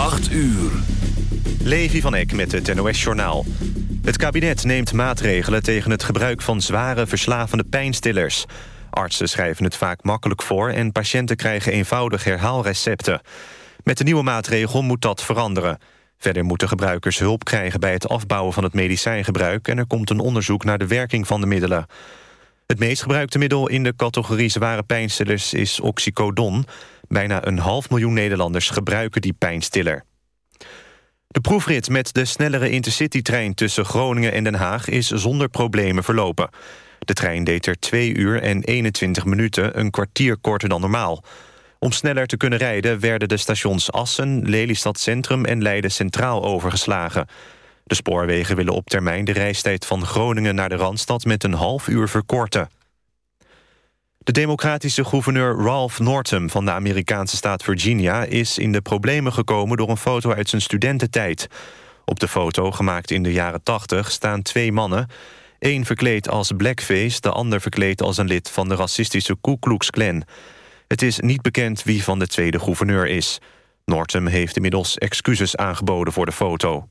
8 uur. Levi van Eck met het NOS-journaal. Het kabinet neemt maatregelen tegen het gebruik van zware verslavende pijnstillers. Artsen schrijven het vaak makkelijk voor... en patiënten krijgen eenvoudig herhaalrecepten. Met de nieuwe maatregel moet dat veranderen. Verder moeten gebruikers hulp krijgen bij het afbouwen van het medicijngebruik... en er komt een onderzoek naar de werking van de middelen. Het meest gebruikte middel in de categorie zware pijnstillers is oxycodon. Bijna een half miljoen Nederlanders gebruiken die pijnstiller. De proefrit met de snellere intercitytrein tussen Groningen en Den Haag... is zonder problemen verlopen. De trein deed er 2 uur en 21 minuten, een kwartier korter dan normaal. Om sneller te kunnen rijden werden de stations Assen, Lelystad Centrum en Leiden Centraal overgeslagen. De spoorwegen willen op termijn de reistijd van Groningen naar de Randstad met een half uur verkorten. De democratische gouverneur Ralph Northam van de Amerikaanse staat Virginia... is in de problemen gekomen door een foto uit zijn studententijd. Op de foto, gemaakt in de jaren 80, staan twee mannen. Eén verkleed als blackface, de ander verkleed als een lid... van de racistische Ku Klux Klan. Het is niet bekend wie van de tweede gouverneur is. Northam heeft inmiddels excuses aangeboden voor de foto.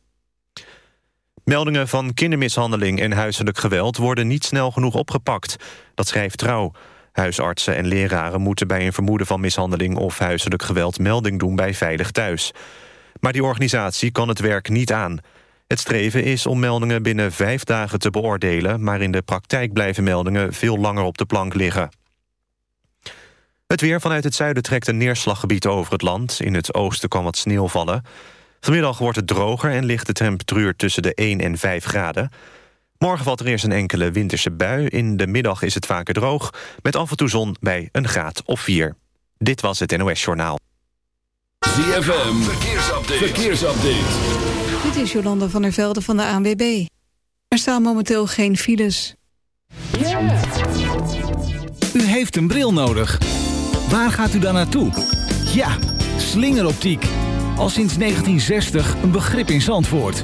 Meldingen van kindermishandeling en huiselijk geweld... worden niet snel genoeg opgepakt. Dat schrijft Trouw. Huisartsen en leraren moeten bij een vermoeden van mishandeling... of huiselijk geweld melding doen bij Veilig Thuis. Maar die organisatie kan het werk niet aan. Het streven is om meldingen binnen vijf dagen te beoordelen... maar in de praktijk blijven meldingen veel langer op de plank liggen. Het weer vanuit het zuiden trekt een neerslaggebied over het land. In het oosten kan wat sneeuw vallen. Vanmiddag wordt het droger en ligt de temperatuur tussen de 1 en 5 graden. Morgen valt er eerst een enkele winterse bui. In de middag is het vaker droog, met af en toe zon bij een graad of 4. Dit was het NOS Journaal. ZFM, verkeersupdate. verkeersupdate. Dit is Jolanda van der Velde van de ANWB. Er staan momenteel geen files. U heeft een bril nodig. Waar gaat u dan naartoe? Ja, slingeroptiek. Al sinds 1960 een begrip in Zandvoort.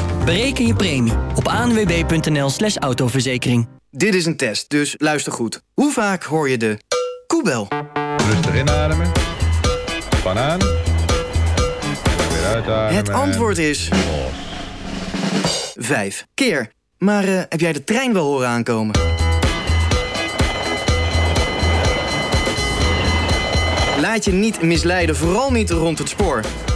Bereken je premie op anwb.nl slash autoverzekering. Dit is een test, dus luister goed. Hoe vaak hoor je de koebel? Rustig inademen. Van aan. Weer uitademen. Het antwoord is... Vijf keer. Maar eh, heb jij de trein wel horen aankomen? Laat je niet misleiden, vooral niet rond het spoor.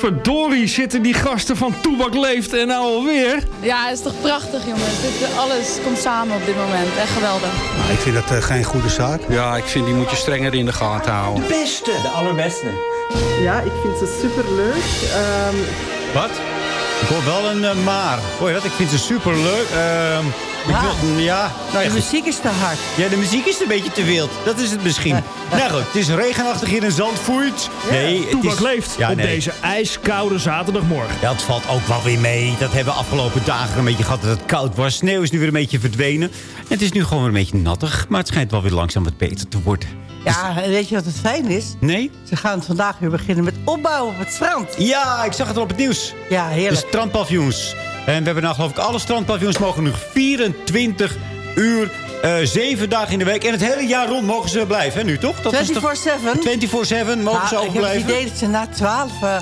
Potverdorie zitten die gasten van Toebak Leeft en nou alweer. Ja, het is toch prachtig jongens. Dit, alles komt samen op dit moment. Echt geweldig. Nou, ik vind dat uh, geen goede zaak. Ja, ik vind die moet je strenger in de gaten houden. De beste. De allerbeste. Ja, ik vind ze superleuk. Ehm Wat? Ik hoor wel een eh, maar. Hoor je dat? Ik vind ze superleuk. Ehm ik Ja. wil, ja, nou ja, De muziek is te hard. Ja, de muziek is een beetje te wild. Dat is het misschien. nou goed, het is regenachtig hier in Zandvoort. Nee, het is... leeft Ja, op nee. deze ijskoude zaterdagmorgen. Ja, het valt ook wel weer mee. Dat hebben we afgelopen dagen een beetje gehad dat het koud was. Sneeuw is nu weer een beetje verdwenen. En het is nu gewoon weer een beetje nattig. Maar het schijnt wel weer langzaam wat beter te worden. Ja, en weet je wat het fijn is? Nee? Ze gaan vandaag weer beginnen met opbouwen op het strand. Ja, ik zag het al op het nieuws. Ja, heerlijk. De strandpaviljoens. En we hebben nou geloof ik alle strandpaviljoens mogen nu 24 uur, eh 7 dagen in de week. En het hele jaar rond mogen ze blijven, hè, nu toch? Dat is toch- 24-7? 24-7 mogen ze Nou, ook ik heb het blijven. idee dat ze na 12 eh,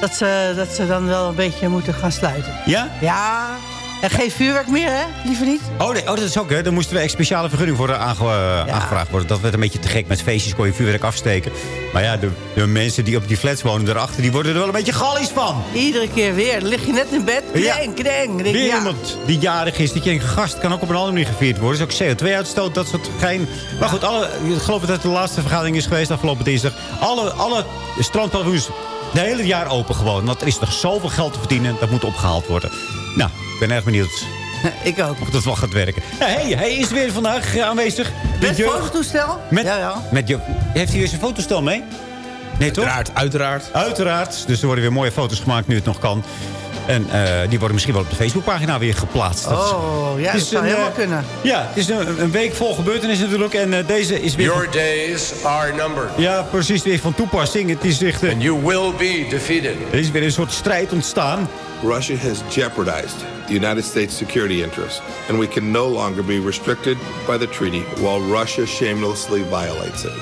dat, ze, dat ze dan wel een beetje moeten gaan sluiten. Ja? Ja. En geen vuurwerk meer, hè? Liever niet? Oh, nee, oh, dat is ook, hè. Daar moesten we echt speciale vergunning voor aange- eh, aangevraagd worden. Dat werd een beetje te gek. Met feestjes kon je vuurwerk afsteken. Maar ja, de, de mensen die op die flats wonen daarachter... die worden er wel een beetje gallies van. Iedere keer weer. Dan lig je net in bed. Kreng, kreng. Weer ja. iemand die jarig is. Dat je denkt, gast kan ook op een andere manier gevierd worden. is ook CO2-uitstoot, dat soort gein. Maar goed, alle, ik geloof dat het de laatste vergadering is geweest afgelopen dinsdag. Alle, alle strandpaviljoens de hele jaar open gewoon. Want er is nog zoveel geld te verdienen. Dat moet opgehaald worden. Nou, ben erg benieuwd Ik ook. of dat wel gaat werken. Hey, hij is weer vandaag eh, aanwezig. Met jeugd- fototoestel? Met, Ja, ja. met je, heeft hij weer zijn fotostel mee? Nee, toch? Uiteraard, uiteraard. Uiteraard. Dus er worden weer mooie foto's gemaakt nu het nog kan. En eh, die worden misschien wel op de Facebookpagina weer geplaatst. Dat is- Oh, ja, dat is zou een, helemaal eh, kunnen. Ja, het is een, een week vol gebeurtenissen natuurlijk. En eh, deze is weer... Your days are numbered. Ja, precies. Weer van toepassing. Het is echt... And you will be defeated. er is weer een soort strijd ontstaan. Russia has jeopardized the United States security interests, and we can no longer be restricted by the treaty while Russia shamelessly violates it.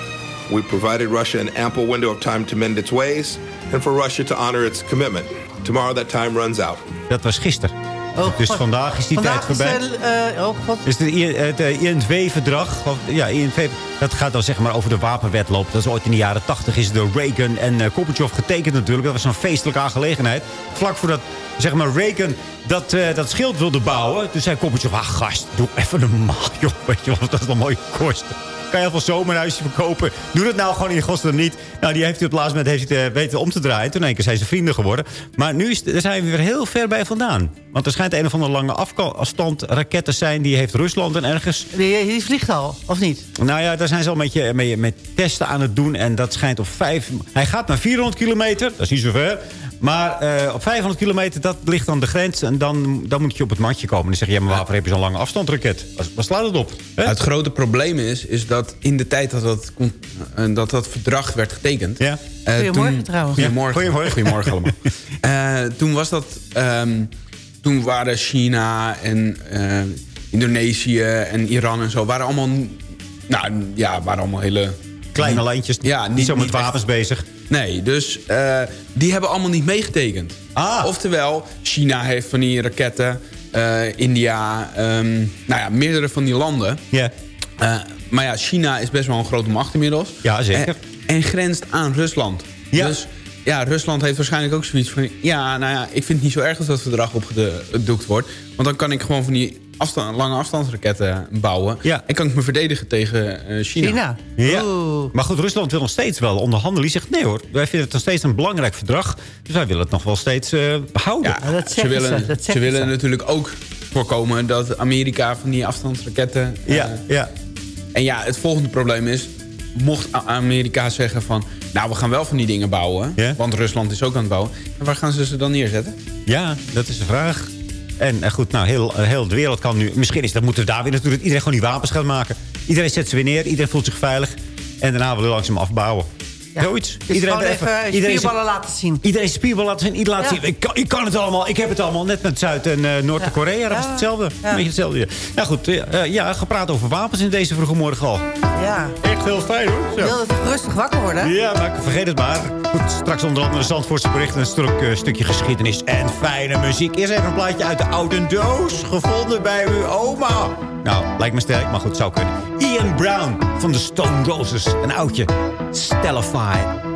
We provided Russia an ample window of time to mend its ways and for Russia to honor its commitment. Tomorrow that time runs out. Dat was gisteren. Oh, dus God. vandaag is die Vandaag tijd voorbij. Is, er, eh, oh god. Dus de, I- het eh, INV-verdrag, ja, INV, dat gaat dan zeg maar over de wapenwetloop. Dat is ooit in de jaren 80 is door Reagan en uh, Gorbachev getekend natuurlijk. Dat was een feestelijke aangelegenheid. Vlak voordat zeg maar Reagan dat, eh, dat schild wilde bouwen. Toen zei Gorbachev, ah gast, doe even normaal joh. Weet je wat dat wel mooi kost. Kan je heel veel zomerhuisje verkopen. Doe dat nou gewoon in godsnaam niet. Nou, die heeft hij op het laatste moment heeft hij eh, weten om te draaien. Toen één keer zijn ze vrienden geworden. Maar nu is, daar zijn we weer heel ver bij vandaan. Want er schijnt een of andere lange afstand raket te zijn. Die heeft Rusland en ergens... Die, die vliegt al, of niet? Nou ja, daar zijn ze al met, je, met, met testen aan het doen. En dat schijnt op vijf... Hij gaat naar 400 kilometer. Dat is niet zo ver. Maar eh, op 500 kilometer, dat ligt dan de grens. En dan, dan moet je op het matje komen. En dan zeg je, ja, maar waarvoor heb je zo'n lange afstandsraket? Waar, waar slaat het op? Hè? Het grote probleem is, is dat in de tijd dat dat, eh, dat, dat verdrag werd getekend... Ja. eh, Goedemorgen toen- trouwens. Goedemorgen. Goedemorgen. Goedemorgen allemaal. Eh, toen was dat... ehm, toen waren China en eh, Indonesië en Iran en zo... waren allemaal... Nou ja, waren allemaal hele... Kleine lijntjes, Ja, niet zo met wapens bezig. Nee, dus eh, die hebben allemaal niet meegetekend. Ah. Oftewel, China heeft van die raketten. eh, India, ehm, nou ja, meerdere van die landen. Ja. Eh, maar ja, China is best wel een grote macht inmiddels. Ja, zeker. En, en grenst aan Rusland. Ja. Dus ja, Rusland heeft waarschijnlijk ook zoiets van... ja, nou ja, ik vind het niet zo erg als dat verdrag opgedoekt wordt. Want dan kan ik gewoon van die afstand, lange afstandsraketten bouwen. Ja. En kan ik me verdedigen tegen eh, China. China. Ja. Oeh. Maar goed, Rusland wil nog steeds wel onderhandelen. Die zegt, nee hoor, wij vinden het nog steeds een belangrijk verdrag. Dus wij willen het nog wel steeds eh, behouden. Ja, dat ze willen, ze, dat ze willen ze. natuurlijk ook voorkomen dat Amerika van die afstandsraketten... eh, ja, ja. En ja, het volgende probleem is... mocht Amerika zeggen van... nou, we gaan wel van die dingen bouwen... Want Rusland is ook aan het bouwen... en waar gaan ze ze dan neerzetten? Ja, dat is de vraag. En eh, goed, nou, heel, eh, heel de wereld kan nu... Misschien is dat moeten we daar weer natuurlijk... iedereen gewoon die wapens gaan maken. Iedereen zet ze weer neer, iedereen voelt zich veilig. En daarna willen we langzaam afbouwen. Ja. Zoiets. Dus Iedereen even- even iedereen spierballen laten zien. Iedereen spierballen laten zien. Iedereen laten Ja. zien. Ik kan, ik kan het allemaal. Ik heb het allemaal. Net met Zuid- en eh, Noord-Korea. Dat is Ja. hetzelfde. Ja. Een beetje hetzelfde. Nou goed, eh, eh, ja, gepraat over wapens in deze vroege morgen al. Ja. Echt heel fijn hoor. Je wil het rustig wakker worden? Ja, maar vergeet het maar. Goed, straks onder andere Zandvoortse berichten, een stuk, eh, stukje geschiedenis en fijne muziek. Eerst even een plaatje uit de oude doos, gevonden bij uw oma. Nou, lijkt me sterk, maar goed, zou kunnen. Ian Brown van de Stone Roses, een oudje. Stellified.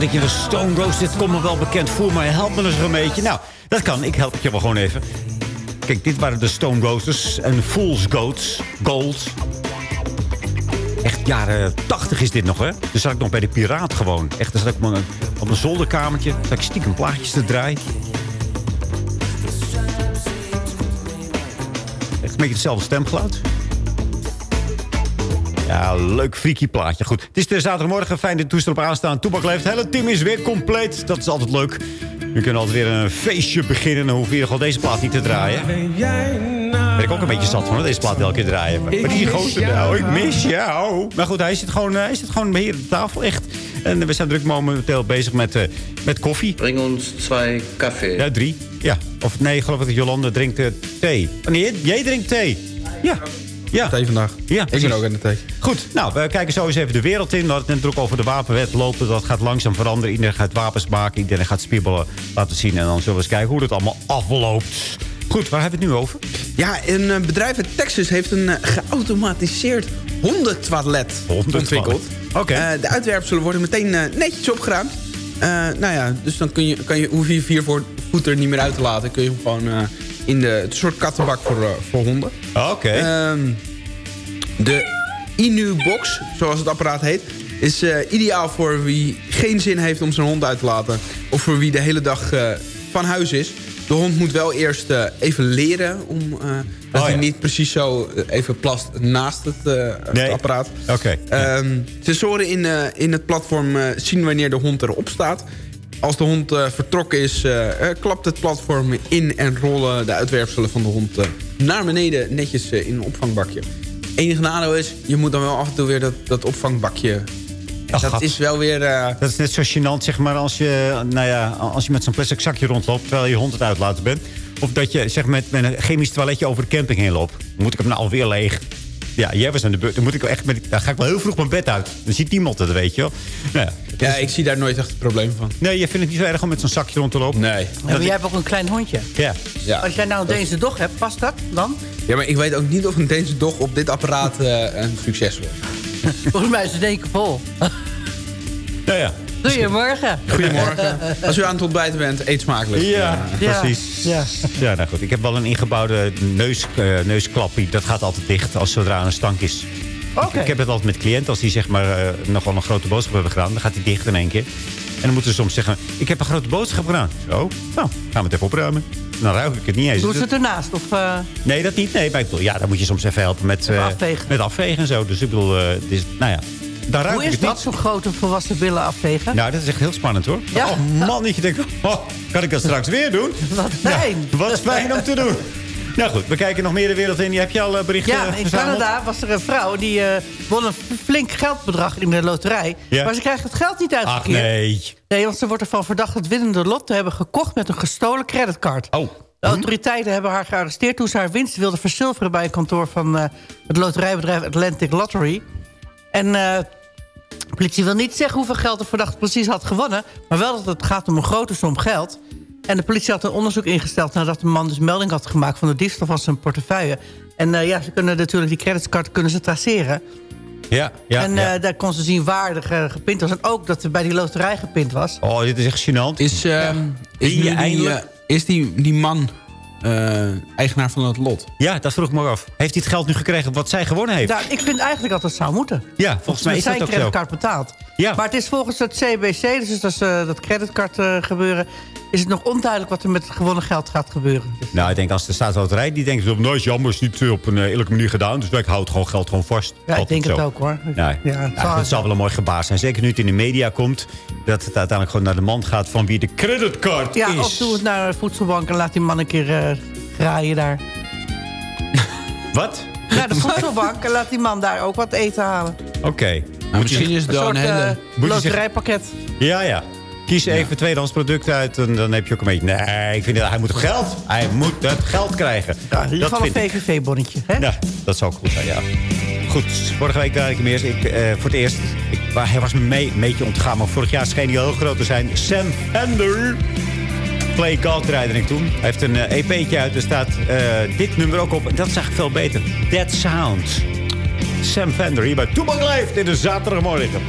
En denk je, de Stone Roses, dit komt me wel bekend voor, maar help me eens een beetje. Nou, dat kan. Ik help je wel gewoon even. Kijk, dit waren de Stone Roses en Fool's Goats, Gold. Echt jaren 80 is dit nog, hè? Dus zat ik nog bij de Piraat gewoon. Echt, dan zat ik op mijn, op zolderkamertje. Zat ik stiekem plaatjes te draaien. Echt een beetje hetzelfde stemgeluid. Ja, leuk freaky plaatje. Goed, het is de zaterdagmorgen. Fijn dat toestel op aanstaan. Toebak leeft. Het hele team is weer compleet. Dat is altijd leuk. We kunnen altijd weer een feestje beginnen. Dan hoeven we gewoon deze plaat niet te draaien. Daar ben ik ook een beetje zat van, hoor, deze plaat elke keer draaien. Maar die gozer, nou, ik mis jou. Maar goed, hij zit gewoon, hij zit gewoon hier aan de tafel, echt. En we zijn druk momenteel bezig met, eh, met koffie. Breng ons twee koffie. Ja, drie. Ja. Of nee, ik geloof dat Jolande drinkt eh, thee. Oh, nee, jij drinkt thee. Ja. Ja. Thee vandaag. Ja, ik ben ook in de thee. Goed, nou, we kijken zo eens even de wereld in. We hadden het net ook over de wapenwet lopen. Dat gaat langzaam veranderen. Iedereen gaat wapens maken. Iedereen gaat spierballen laten zien. En dan zullen we eens kijken hoe het allemaal afloopt. Goed, waar hebben we het nu over? Ja, een eh, bedrijf uit Texas heeft een eh, geautomatiseerd hondentoilet ontwikkeld. Oké. Eh, de uitwerpselen worden meteen netjes opgeruimd. Nou ja, dus dan kun je, kan je, hoef je je vier voor voet er niet meer uit te laten. Kun je hem gewoon in de het soort kattenbak voor, eh, voor honden. Oké. Ehm, de Inu-box, zoals het apparaat heet... is eh, ideaal voor wie geen zin heeft om zijn hond uit te laten... of voor wie de hele dag eh, van huis is. De hond moet wel eerst even leren om... dat Oh, hij niet precies zo even plast naast het, het apparaat. Oké. Ehm, sensoren in, in het platform zien wanneer de hond erop staat. Als de hond eh, vertrokken is, eh, eh, klapt het platform in... en rollen de uitwerpselen van de hond naar beneden netjes in een opvangbakje. Enige nadeel is, je moet dan wel af en toe weer dat, dat opvangbakje... Ach, dat gat. is wel weer... Dat is net zo gênant, zeg maar, als je, nou ja, als je met zo'n plastic zakje rondloopt... terwijl je hond het uitlaten bent. Of dat je zeg, met, met een chemisch toiletje over de camping heen loopt. Moet ik hem nou alweer leeg? Ja, jij was aan de beurt. Dan, moet ik wel echt met, dan ga ik wel heel vroeg mijn bed uit. Dan ziet niemand het, weet je wel. Nou ja, Ja, ik zie daar nooit echt het probleem van. Nee, je vindt het niet zo erg om met zo'n zakje rond te lopen? Nee. Ja, maar jij hebt ook een klein hondje. Ja. Ja. Als jij nou een Deense dog hebt, past dat dan? Ja, maar ik weet ook niet of een Deense dog op dit apparaat eh, een succes wordt. Volgens mij is het één keer vol. Nou ja. Goedemorgen. Goedemorgen. Als u aan het ontbijten bent, eet smakelijk. Ja, Ja. precies. Ja. Ja, nou goed. Ik heb wel een ingebouwde neus, eh, neusklappie. Dat gaat altijd dicht als zodra een stank is. Oké. Ik heb het altijd met cliënten. Als die zeg maar eh, nogal een grote boodschap hebben gedaan. Dan gaat die dicht in één keer. En dan moeten ze soms zeggen. Ik heb een grote boodschap gedaan. Zo. Nou, gaan we het even opruimen. Dan ruik ik het niet eens. Doen ze het ernaast? Of, eh, Nee, dat niet. Nee, maar ik bedoel, ja, dan moet je soms even helpen met, eh, afvegen. met afvegen en zo. Dus ik bedoel, eh, het is, nou ja, daar ruik hoe ik is het dat, zo'n grote volwassen billen afvegen? Nou, dat is echt heel spannend hoor. Ja. Oh man, dat je denkt, oh, kan ik dat straks weer doen? Wat fijn. Ja, wat fijn om te doen. Nou goed, we kijken nog meer de wereld in. Heb je al eh, berichten Ja, in verzameld? Canada was er een vrouw die eh, won een flink geldbedrag in de loterij. Maar ze krijgt het geld niet Ach uitgekeerd. nee. Nee, want ze wordt ervan verdacht het winnende lot te hebben gekocht met een gestolen creditcard. Oh. De autoriteiten hebben haar gearresteerd toen ze haar winst wilde verzilveren... bij een kantoor van eh, het loterijbedrijf Atlantic Lottery. En eh, de politie wil niet zeggen hoeveel geld de verdachte precies had gewonnen... maar wel dat het gaat om een grote som geld. En de politie had een onderzoek ingesteld... nadat de man dus melding had gemaakt van de diefstal van zijn portefeuille. En eh, ja, ze kunnen natuurlijk die creditcard kunnen ze traceren. Ja, ja, en ja. eh, daar kon ze zien waar er ge- gepind was. En ook dat er bij die loterij gepind was. Oh, dit is echt gênant. Is, eh, is, die, eindelijk? eh, is die, die man eh, eigenaar van het lot? Ja, dat vroeg ik me af. Heeft hij het geld nu gekregen wat zij gewonnen heeft? Nou, ik vind eigenlijk dat het zou moeten. ja, volgens mij is zijn dat ook zo. creditcard betaald. Ja. Maar het is volgens het CBC, dus dat, is, eh, dat creditcard eh, gebeuren... is het nog onduidelijk wat er met het gewonnen geld gaat gebeuren. Dus, Nou, ik denk als de staatsloterij, die denkt... Nou, is jammer, is niet eh, op een eh, eerlijke manier gedaan. Dus ik houd gewoon geld gewoon vast. ja, ik denk zo. het ook hoor. Nee. Ja, het Ja, zal- dat zal wel een mooi gebaar zijn. Zeker nu het in de media komt. Dat het uiteindelijk gewoon naar de man gaat van wie de creditcard ja, is. of doe het naar een voedselbank en laat die man een keer eh, graaien daar. Wat? Naar de voedselbank en laat die man daar ook wat eten halen. Oké. Nou, misschien is het Een soort een hele... loterijpakket. Ja, ja. Kies even tweedehands product uit en dan heb je ook een beetje... Nee, ik vind dat hij moet het geld. Hij moet het geld krijgen. Ja, dat geval een vind ik. VVV-bonnetje. Ja, dat zou goed zijn, ja. Goed, vorige week daar ik hem eerst. Ik, eh, voor het eerst, ik, maar hij was me mee, een beetje ontgaan. Maar vorig jaar scheen hij heel groot te zijn. Sam Fender. Play God draaide ik toen. Hij heeft een eh, EP'tje uit. Er staat eh, dit nummer ook op. En dat is eigenlijk veel beter. That Sound. Sam Fender hier bij Toebak Leeft in de zaterdagmorgen.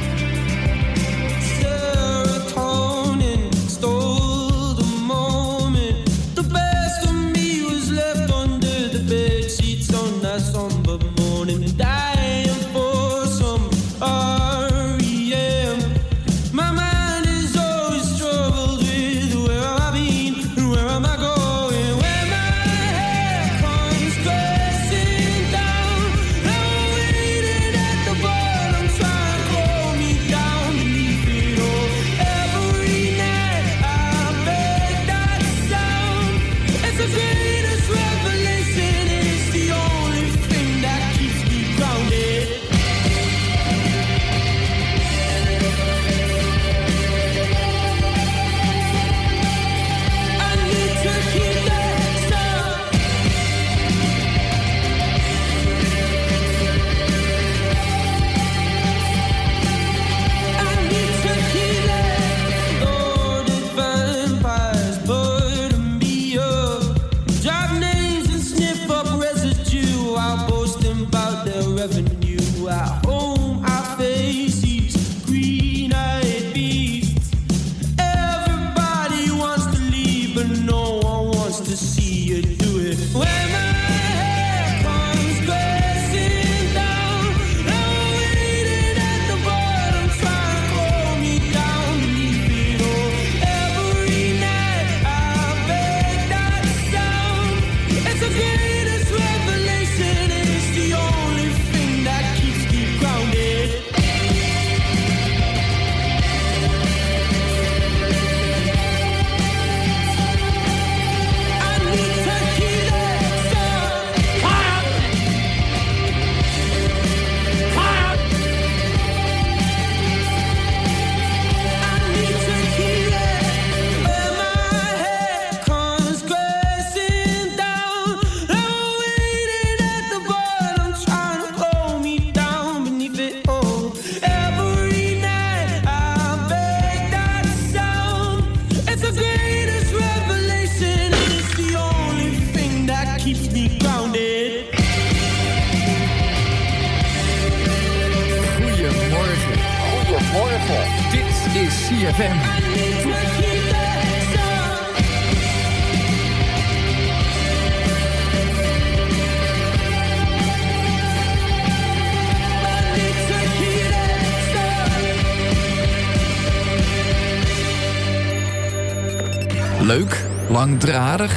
Leuk, langdradig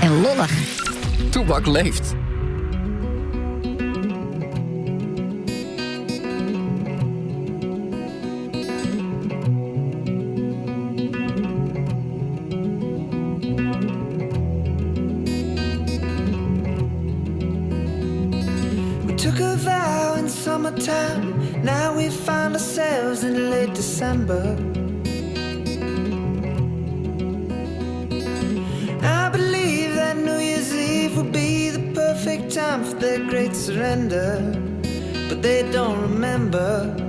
en lollig. Toebak leeft. They don't remember.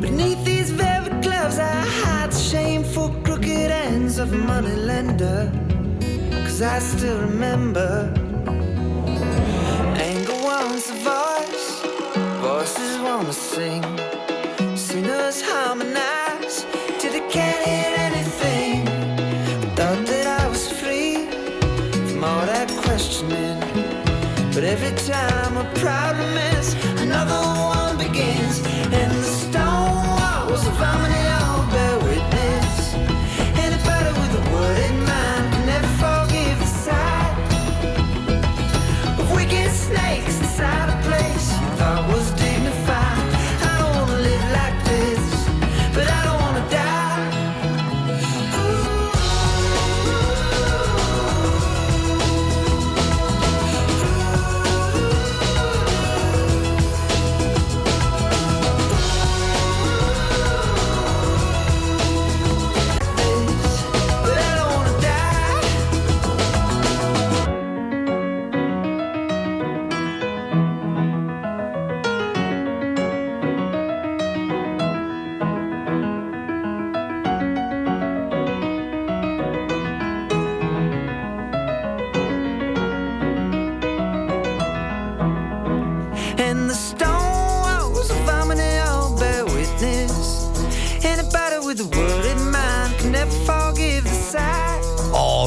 Beneath these velvet gloves, I hide the shameful crooked ends of a money lender. Cause I still remember anger wants a voice, voices wanna sing. Time a problem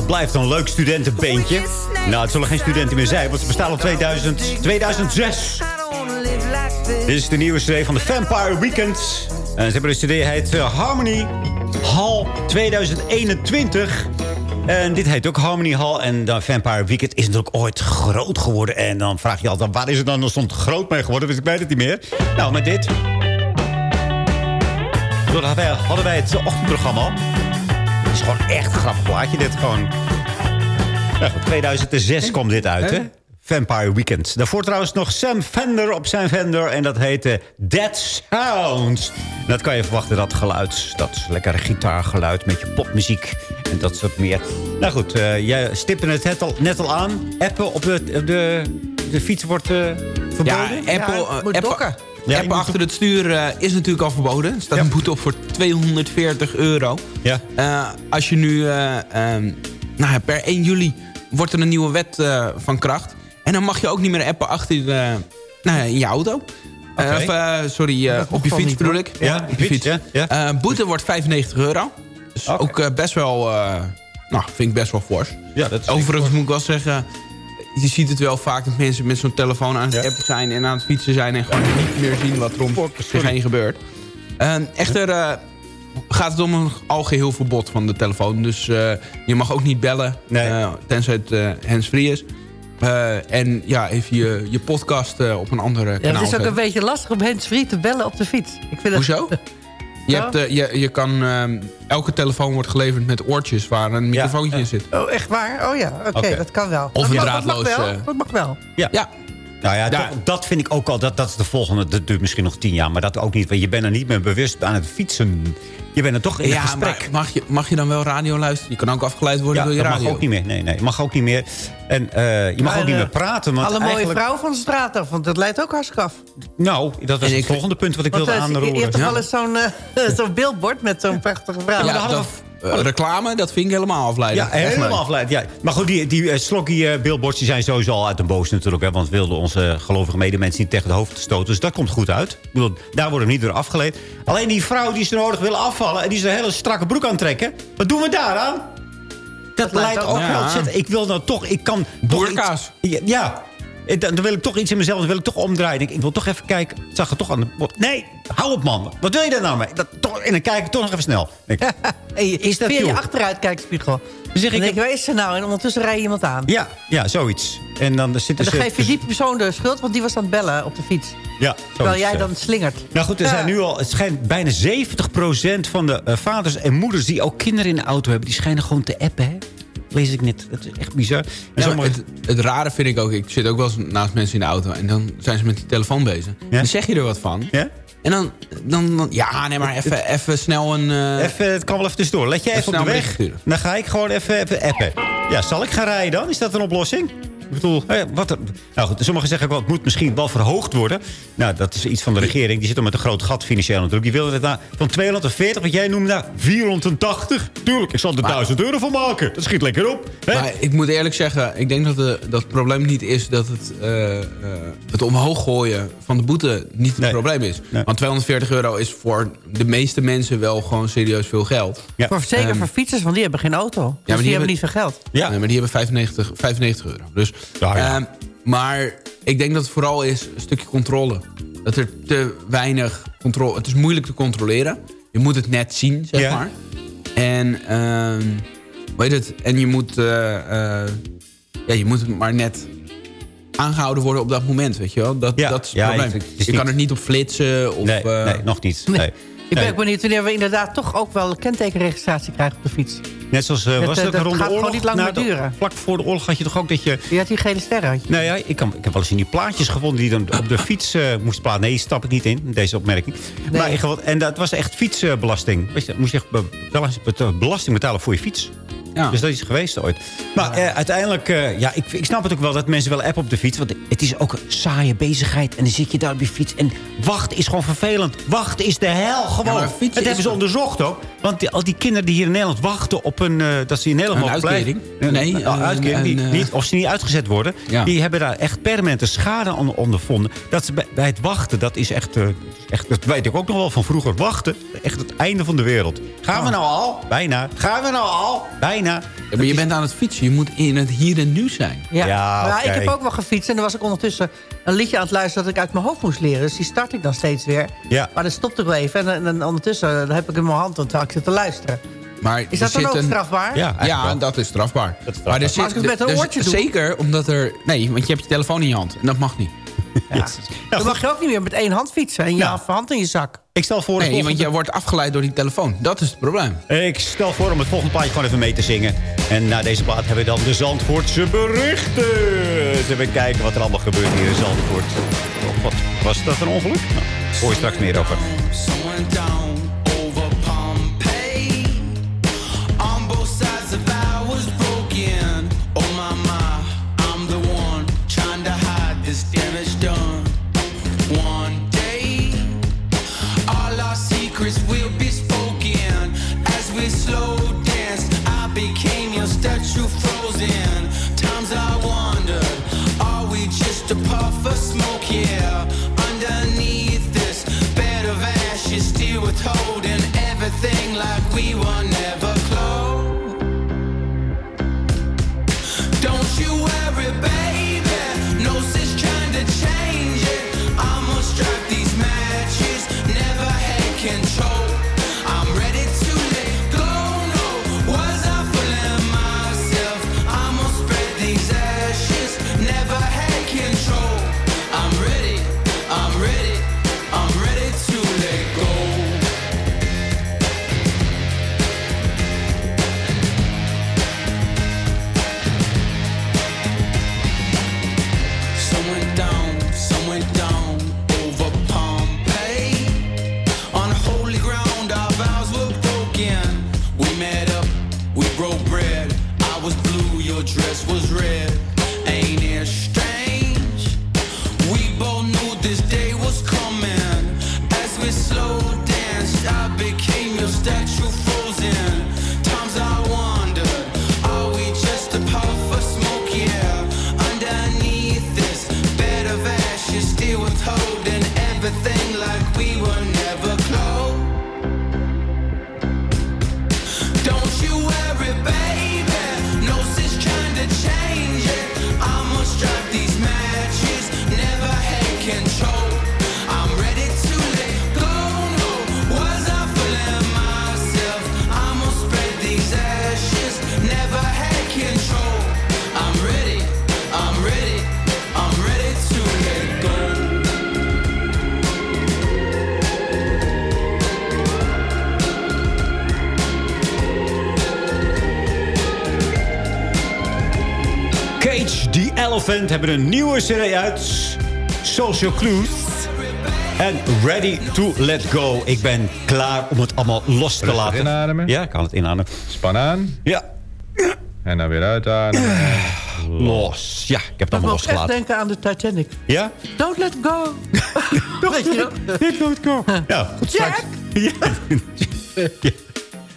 blijft een leuk studentenbeentje. Nou, het zullen geen studenten meer zijn, want ze bestaan al 2000, 2006. Dit is de nieuwe CD van de Vampire Weekend. En ze hebben een CD, heet eh, Harmony Hall 2021. En dit heet ook Harmony Hall. En de Vampire Weekend is natuurlijk ooit groot geworden. En dan vraag je altijd, waar is het dan nog stond groot mee geworden? Dus ik weet het niet meer. Nou, met dit. Hadden wij het ochtendprogramma. Gewoon echt een grappig plaatje. Dit gewoon... Nou, goed, 2006 kwam dit uit, hè? Vampire Weekend. Daarvoor trouwens nog Sam Fender op zijn Fender. En dat heette Dead Sounds. En dat kan je verwachten, dat geluid. Dat is lekker gitaargeluid met je popmuziek. En dat soort meer. Nou goed, eh, jij stipte het net al, net al aan. Appen op de, op de, de fiets wordt eh, verboden. Ja, Apple, moet Apple, dokken. Ja, moet achter het stuur eh, is natuurlijk al verboden. Er staat een boete op voor 240 euro. Ja. Eh, als je nu... eh, ehm, nou, ja, per 1 juli wordt er een nieuwe wet eh, van kracht. En dan mag je ook niet meer appen achter eh, nou, ja, in je auto. Of, sorry, eh, op je fiets bedoel ik. Ja, op je fiets. ja, ja. Boete wordt 95 euro. Dus ook best wel... eh, nou, vind ik best wel fors. Ja, dat is Overigens moet ik wel zeggen... Je ziet het wel vaak dat mensen met zo'n telefoon aan het appen zijn... en aan het fietsen zijn en gewoon niet meer zien wat er om zich heen gebeurt. Eh, echter eh, gaat het om een algeheel verbod van de telefoon. Dus eh, je mag ook niet bellen, eh, tenzij het eh handsfree is. Eh, en ja, even je, je podcast eh, op een andere Ja, kanaal het is ook zetten. een beetje lastig om handsfree te bellen op de fiets. Ik vind het... Hoezo? Je, hebt, eh, je, je kan, ehm, elke telefoon wordt geleverd met oortjes waar een microfoontje in zit. Oh, echt waar? Oh ja, oké, dat kan wel. Of dat een mag- draadloos, Dat mag wel. eh, Dat mag wel. Ja. ja. Nou ja, dat, dat vind ik ook al, dat, dat is de volgende, dat duurt misschien nog tien jaar, maar dat ook niet. Want je bent er niet meer bewust aan het fietsen. Je bent er toch in gesprek. maar mag je, mag je dan wel radio luisteren? Je kan ook afgeleid worden Ja, door je dat radio. mag ook niet meer. Nee, nee, mag ook niet meer. En eh, je mag Maar, ook niet eh, meer praten. Want Alle mooie eigenlijk, vrouwen van de straat af, want dat leidt ook hartstikke af. Nou, dat was En het ik- volgende punt wat ik Want, wilde eh, je, aanroeren. je hebt toch Ja. wel eens zo'n eh, zo'n beeldbord met zo'n prachtige vrouw. Ja, dat, eh, reclame, dat vind ik helemaal afleidend. Ja, helemaal afleid. Ja. Maar goed, die, die uh, slokkie uh, billboards die zijn sowieso al uit de boos natuurlijk. Hè, want we wilden onze gelovige medemensen niet tegen het hoofd stoten. Dus dat komt goed uit. Ik bedoel, daar worden we niet door afgeleid. Alleen die vrouw die ze nodig willen afvallen... en die ze een hele strakke broek aantrekken. Wat doen we daaraan? Dat, lijkt ook Ja. wel ontzettend. Ik wil nou toch... Ik kan toch Boerkaas. iets- Ja, ja. Dan, dan wil ik toch iets in mezelf, dan wil ik toch omdraaien. Ik, wil toch even kijken. Ik zag het toch aan de bot. Nee, hou op man. Wat wil je daar nou mee? Dat, toch, en dan kijk ik toch nog even snel. Ik, is dat via je achteruitkijkspiegel. Dan zeg Dan ik, denk ik, waar is ze nou? En ondertussen rij je iemand aan. ja, ja, zoiets. En dan En zitten dan ze... geef je die persoon de schuld, want die was aan het bellen op de fiets. Ja, Terwijl jij eh. dan slingert. Nou goed, er zijn nu al, het schijnt bijna 70% van de eh, vaders en moeders die ook kinderen in de auto hebben, die schijnen gewoon te appen, hè? Lees ik net. Dat is echt bizar. Ja, sommige- het, het rare vind ik ook, ik zit ook wel eens naast mensen in de auto... en dan zijn ze met die telefoon bezig. Dan zeg je er wat van. Ja? En dan, dan, dan- ja, nee, maar even, even snel een... eh, Even, het kan wel even tussendoor. Let jij even op de weg. Dan ga ik gewoon even, even appen. Ja, zal ik gaan rijden dan? Is dat een oplossing? Ik bedoel, wat er- nou goed, sommigen zeggen ook wel, het moet misschien wel verhoogd worden. Nou, dat is iets van de regering. Die zit er met een groot gat financieel natuurlijk. Die willen het naar, van 240, wat jij noemde, naar 480. Tuurlijk, ik zal er 1000 euro van maken. Dat schiet lekker op. Hè? Maar ik moet eerlijk zeggen, ik denk dat, de, dat het probleem niet is dat het, eh, eh, het omhoog gooien van de boete niet het probleem is. Want 240 euro is voor de meeste mensen wel gewoon serieus veel geld. Voor, zeker Ehm, voor fietsers, want die hebben geen auto. Dus maar die, die hebben niet veel geld. Ja. Nee, maar die hebben 95, 95 euro. Dus, ehm, maar ik denk dat het vooral is een stukje controle. Dat er te weinig controle... Het is moeilijk te controleren. Je moet het net zien, zeg Ja. maar. En, ehm weet het, en je moet, eh, eh, ja, je moet het maar net aangehouden worden op dat moment, weet je wel. Dat, Ja. dat is het Ja, probleem. het- je kan niet- er niet op flitsen. Of, nee, eh, nee, nog niet. Nee. Ik ben ook benieuwd wanneer we inderdaad toch ook wel kentekenregistratie krijgen op de fiets. Net zoals, eh, Dat, was eh, het dat rond de gaat gewoon oorlog? niet lang Nou, meer dat- duren. Vlak voor de oorlog had je toch ook dat je... Je had die gele sterren. je. Nou ja, ik, kan, ik heb wel eens in die plaatjes gevonden die dan op de fiets eh, moest plaatsen. Nee, stap ik niet in, deze opmerking. Maar in geval, en dat was echt fietsbelasting. Weet je, moest je echt be- belasting- belasting betalen voor je fiets. Ja. Dus dat is geweest ooit. Maar eh, uiteindelijk, eh, ja, ik, ik snap het ook wel dat mensen wel appen op de fiets. Want het is ook een saaie bezigheid. En dan zit je daar op je fiets. En wachten is gewoon vervelend. Wachten is de hel gewoon. Ja, dat is hebben ze onderzocht ook. Want die, al die kinderen die hier in Nederland wachten op een... eh, dat ze in Nederland Een mogen blijven. Nee, een, een- uitkering. die, een, niet, of ze niet uitgezet worden. Ja. Die hebben daar echt permanente schade aan ondervonden. Dat ze bij, bij het wachten, dat is echt, echt... Dat weet ik ook nog wel van vroeger. Wachten, echt het einde van de wereld. Gaan we nou al? Bijna. Gaan we nou al? Bijna. Ja, maar je bent aan het fietsen. Je moet in het hier en nu zijn. Ja, ik heb ook wel gefietst. En dan was ik ondertussen een liedje aan het luisteren... dat ik uit mijn hoofd moest leren. Dus die start ik dan steeds weer. Ja. Maar dan stopte ik wel even. En, dan- en ondertussen dan heb ik in mijn hand... terwijl ik zit te luisteren. Maar Is dat dan ook een- strafbaar? Ja, Ja, dat is strafbaar. Dat is strafbaar. Maar er Maar zit, als ik het met een oortje doe? Zeker omdat er... Nee, want je hebt je telefoon in je hand. En dat mag niet. Ja. dan mag je ook niet meer met één hand fietsen. En je Nou. hand in je zak. Ik stel voor... Nee, want je wordt afgeleid door die telefoon. Dat is het probleem. Ik stel voor om het volgende plaatje gewoon even mee te zingen. En na deze plaat hebben we dan de Zandvoortse berichten. Dus even kijken wat er allemaal gebeurt hier in Zandvoort. Oh, wat was dat een ongeluk? Nou, hoor je straks meer over. Someone down over One day, all our secrets will be spoken. As we slow dance, I became your statue frozen. Times I are we just a puff of smoke? Yeah, underneath this bed of ashes, still withholding everything like we were Elephant hebben een nieuwe serie uit. Social Clues. En Ready to Let Go. Ik ben klaar om het allemaal los te Rustig laten. inademen. Ja, ik kan het inademen. Span aan. Ja. En dan weer uitademen. Los. Ja, ik heb het Ik allemaal moet echt losgelaten. denken aan de Titanic. Ja? Don't let go. Weet je wel? Don't go. Ja, goed. Jack! Ja. Ja.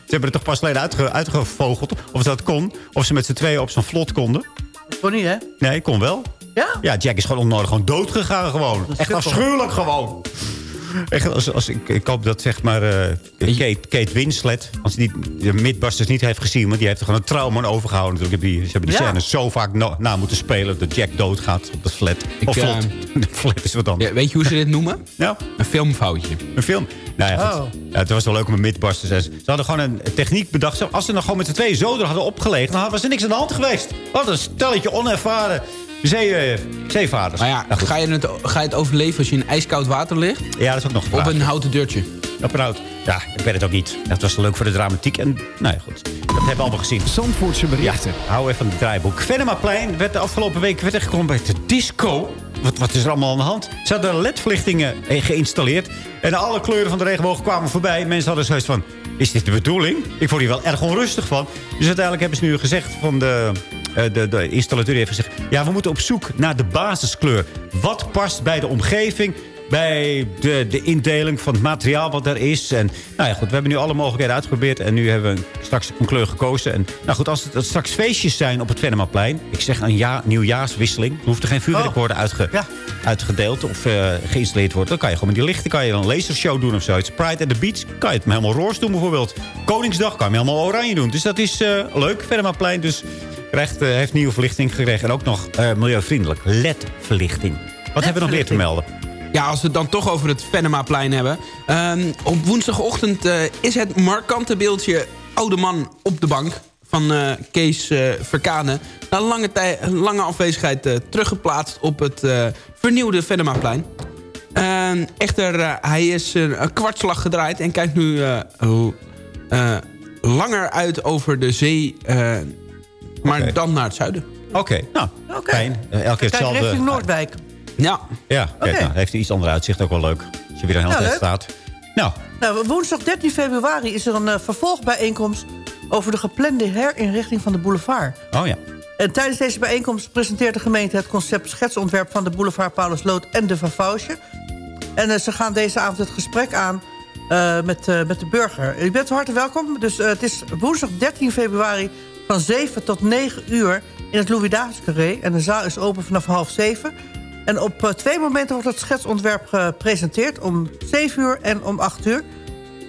Ze hebben het toch pas alleen uitge, uitgevogeld. Of dat kon. Of ze met z'n tweeën op zo'n vlot konden. Kon niet, hè? Nee, kon wel. Ja? Ja, Jack is gewoon onnodig gewoon dood gegaan gewoon. Echt afschuwelijk gewoon. Echt, als, als, ik, ik hoop dat zeg maar eh, Kate, Kate Winslet... als die de Mythbusters niet heeft gezien... want die heeft er gewoon een trauma aan overgehouden. natuurlijk. Die, ze hebben die Ja. scène zo vaak no- na moeten spelen... dat Jack doodgaat op het flat. Ik, of vlot. eh, de flat is wat dan. Ja, weet je hoe ze dit noemen? Ja. Een filmfoutje. Een film? Nou ja, goed. Oh. ja, het was wel leuk met Mythbusters. En Ze ze hadden gewoon een techniek bedacht. Zo, Als ze dan gewoon met z'n tweeën zo er hadden opgelegen... dan was er niks aan de hand geweest. Wat een stelletje onervaren zee, eh, zeevaarders. Maar ja, Nou, ga je, het, ga je het overleven als je in ijskoud water ligt? Ja, dat is ook nog Op een houten deurtje. Op een hout. Ja, ik weet het ook niet. Dat was leuk voor de dramatiek. En nou ja, goed. Dat hebben we allemaal gezien. Zandvoortse berichten. Ja, hou even van het draaiboek. Venemaplein werd de afgelopen week werd gekomen bij de disco. Wat, wat is er allemaal aan de hand? Ze hadden ledverlichtingen eh, geïnstalleerd. En alle kleuren van de regenboog kwamen voorbij. Mensen hadden zoiets van, is dit de bedoeling? Ik word hier wel erg onrustig van. Dus uiteindelijk hebben ze nu gezegd van de... eh, De, de installateur heeft gezegd... ja, we moeten op zoek naar de basiskleur. Wat past bij de omgeving bij de, de indeling van het materiaal wat er is. En nou ja, goed, we hebben nu alle mogelijkheden uitgeprobeerd. En nu hebben we straks een kleur gekozen. En nou goed, als het, als straks feestjes zijn op het Venemaplein... ik zeg een ja, nieuwjaarswisseling... dan hoeft er geen vuurwerk Oh. worden uitge, uitgedeeld of eh, geïnstalleerd worden. Dan kan je gewoon met die lichten kan je een lasershow doen of zoiets. Pride at the Beach kan je het helemaal roos doen bijvoorbeeld. Koningsdag kan je helemaal oranje doen. Dus dat is eh, leuk, Venemaplein. Dus krijgt, eh, heeft nieuwe verlichting gekregen. En ook nog eh, milieuvriendelijk LED-verlichting. Wat hebben we nog meer te melden? Ja, als we het dan toch over het Venemaplein hebben. Ehm, op woensdagochtend eh, is het markante beeldje oude man op de bank van Kees Verkane... na lange, lange afwezigheid teruggeplaatst op het vernieuwde Venemaplein. Ehm, echter, hij is een, kwartslag gedraaid en kijkt nu langer uit over de zee... maar dan naar het zuiden. Oké, nou, fijn. Eh, elke keer Kijk, hetzelfde. richting Noordwijk. Ja. Ja, kijk, Oké. nou, heeft hij iets ander uitzicht. Ook wel leuk. Als je weer een hele Ja, tijd staat. Nou, Nou, woensdag 13 februari is er een eh, vervolgbijeenkomst... over de geplande herinrichting van de boulevard. oh ja. En tijdens deze bijeenkomst presenteert de gemeente... het concept schetsontwerp van de boulevard Paulusloot en de Vervausje. En eh, ze gaan deze avond het gesprek aan eh, met, eh, met de burger. U bent van harte welkom. Dus het is woensdag 13 februari van 7 tot 9 uur... in het Louis Davids Carré. En de zaal is open vanaf half 7. En op eh, twee momenten wordt het schetsontwerp gepresenteerd. Om 7 uur en om 8 uur.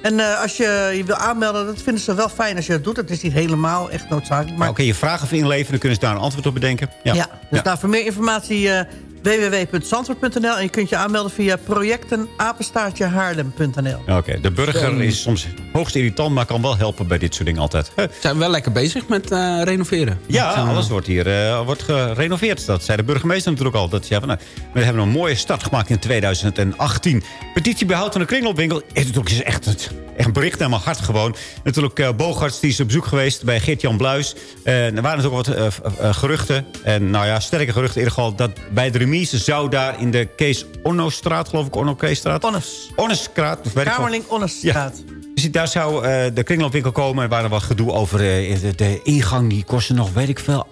En eh, als je je wil aanmelden, dat vinden ze wel fijn als je dat doet. Het is niet helemaal echt noodzakelijk. Maar Maar Oké, je vragen even inleveren, dan kunnen ze daar een antwoord op bedenken. Ja, Ja, dus nou, voor meer informatie eh www.zandvoort.nl. En je kunt je aanmelden via projectenapenstaartjehaarlem.nl. Oké, de burger is soms hoogst irritant, maar kan wel helpen bij dit soort dingen altijd. Huh. Zijn we wel lekker bezig met eh, renoveren. Ja, eh, alles wordt hier eh, wordt gerenoveerd. Dat zei de burgemeester natuurlijk al. Dat, ja, van, nou, we hebben een mooie start gemaakt in 2018. Petitie bij Houten en Kringloopwinkel. Is natuurlijk is echt, het- echt een bericht naar mijn hart gewoon. Natuurlijk eh Bogarts die is op bezoek geweest bij Geert-Jan Bluis. Eh, er waren natuurlijk wat geruchten. En nou ja, sterke geruchten in ieder geval. Dat bij de zou daar in de Kees Onno-straat, geloof ik, Onno Keesstraat. Onnes. Onnesstraat. Kamerling Onnesstraat. Dus daar zou eh, de kringloopwinkel komen. Er waren wat gedoe over eh, de, de ingang. Die kostte nog, weet ik veel,